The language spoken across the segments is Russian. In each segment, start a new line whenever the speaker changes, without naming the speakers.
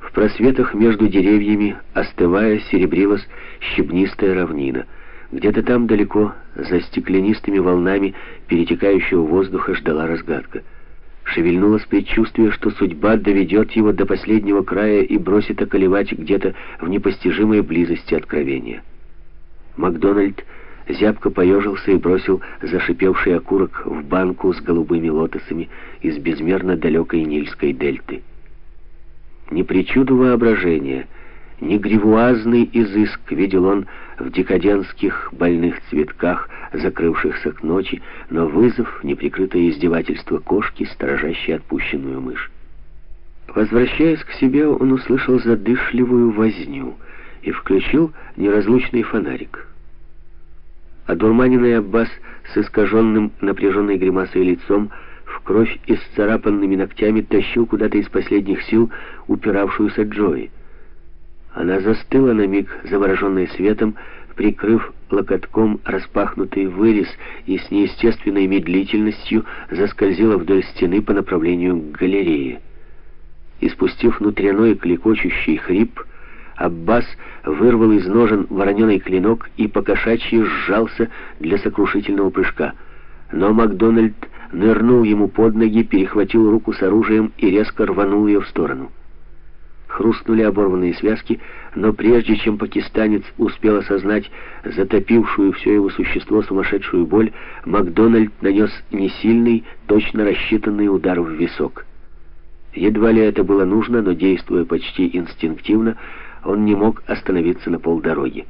В просветах между деревьями, остывая, серебрилась щебнистая равнина. Где-то там далеко, за стеклянистыми волнами перетекающего воздуха, ждала разгадка. Шевельнулось предчувствие, что судьба доведет его до последнего края и бросит околевать где-то в непостижимой близости откровения. Макдональд зябко поежился и бросил зашипевший окурок в банку с голубыми лотосами из безмерно далекой Нильской дельты. Ни причуду воображения, ни гривуазный изыск видел он в декадентских больных цветках, закрывшихся к ночи, но вызов, неприкрытое издевательство кошки, сторожащей отпущенную мышь. Возвращаясь к себе, он услышал задышливую возню и включил неразлучный фонарик. Одурманенный Аббас с искаженным напряженной гримасой лицом, в кровь и с царапанными ногтями тащил куда-то из последних сил упиравшуюся Джои. Она застыла на миг, завороженной светом, прикрыв локотком распахнутый вырез и с неестественной медлительностью заскользила вдоль стены по направлению к галерее. Испустив внутренной клекочущий хрип, Аббас вырвал из ножен вороненый клинок и покошачьи сжался для сокрушительного прыжка. Но Макдональд нырнул ему под ноги, перехватил руку с оружием и резко рванул ее в сторону. Хрустнули оборванные связки, но прежде чем пакистанец успел осознать затопившую все его существо сумасшедшую боль, Макдональд нанес несильный, точно рассчитанный удар в висок. Едва ли это было нужно, но, действуя почти инстинктивно, он не мог остановиться на полдороги.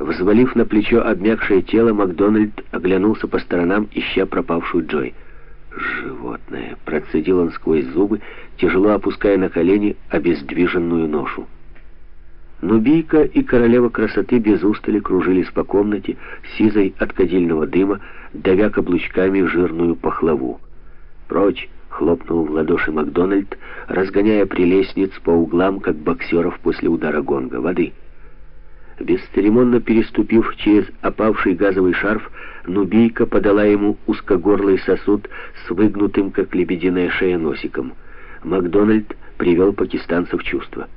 Взвалив на плечо обмякшее тело, Макдональд оглянулся по сторонам, ища пропавшую Джой. «Животное!» — процедил он сквозь зубы, тяжело опуская на колени обездвиженную ношу. Нубийка и королева красоты без устали кружились по комнате, сизой от кадильного дыма, давя каблучками жирную пахлаву. «Прочь!» хлопнул в ладоши Макдональд, разгоняя прелестниц по углам, как боксеров после удара гонга. «Воды!» Бесцеремонно переступив через опавший газовый шарф, Нубийка подала ему узкогорлый сосуд с выгнутым, как лебединая шея, носиком. Макдональд привел пакистанца в чувство.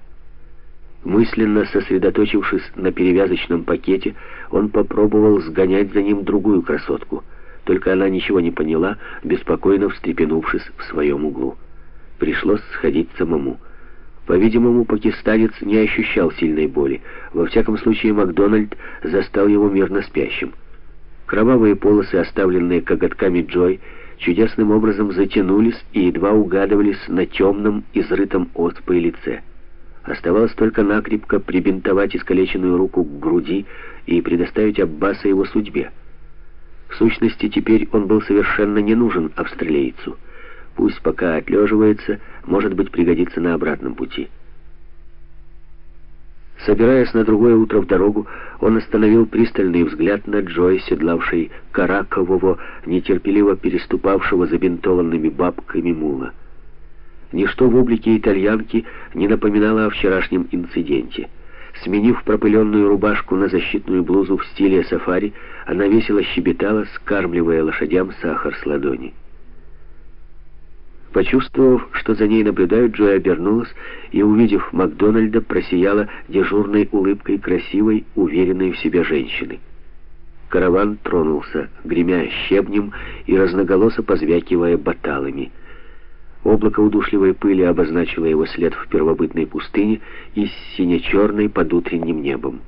Мысленно сосредоточившись на перевязочном пакете, он попробовал сгонять за ним другую красотку — только она ничего не поняла, беспокойно встрепенувшись в своем углу. Пришлось сходить самому. По-видимому, пакистанец не ощущал сильной боли. Во всяком случае, Макдональд застал его мирно спящим. Кровавые полосы, оставленные коготками Джой, чудесным образом затянулись и едва угадывались на темном, изрытом оспой лице. Оставалось только накрепко прибинтовать искалеченную руку к груди и предоставить Аббаса его судьбе. В сущности, теперь он был совершенно не нужен австралийцу. Пусть пока отлеживается, может быть, пригодится на обратном пути. Собираясь на другое утро в дорогу, он остановил пристальный взгляд на Джой, седлавшей Каракового, нетерпеливо переступавшего забинтованными бабками мула. Ничто в облике итальянки не напоминало о вчерашнем инциденте. Сменив пропыленную рубашку на защитную блузу в стиле сафари, она весело щебетала, скармливая лошадям сахар с ладони. Почувствовав, что за ней наблюдают, Джой обернулась и, увидев Макдональда, просияла дежурной улыбкой красивой, уверенной в себе женщины. Караван тронулся, гремя щебнем и разноголосо позвякивая баталами — Облако удушливой пыли обозначило его след в первобытной пустыне и сине-черной под утренним небом.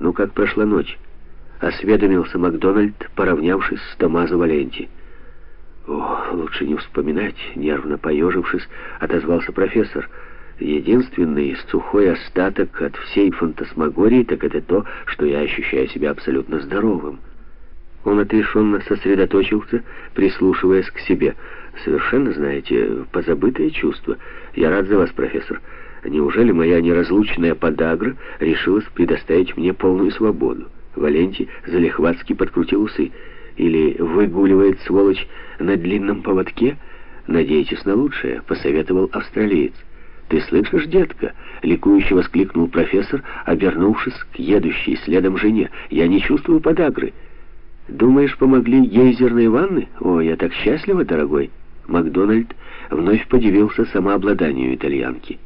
«Ну, как прошла ночь?» — осведомился Макдональд, поравнявшись с Томазо Валенти. «О, лучше не вспоминать», — нервно поежившись, отозвался профессор. «Единственный сухой остаток от всей фантасмагории, так это то, что я ощущаю себя абсолютно здоровым». Он отрешенно сосредоточился, прислушиваясь к себе. «Совершенно, знаете, позабытое чувство. Я рад за вас, профессор. Неужели моя неразлучная подагра решилась предоставить мне полную свободу?» Валентий залихватски подкрутил усы. «Или выгуливает, сволочь, на длинном поводке?» «Надейтесь на лучшее», — посоветовал австралиец. «Ты слышишь, детка?» — ликующе воскликнул профессор, обернувшись к едущей следом жене. «Я не чувствую подагры». «Думаешь, помогли гейзерные ванны? О, я так счастлива, дорогой!» Макдональд вновь подивился самообладанию итальянки.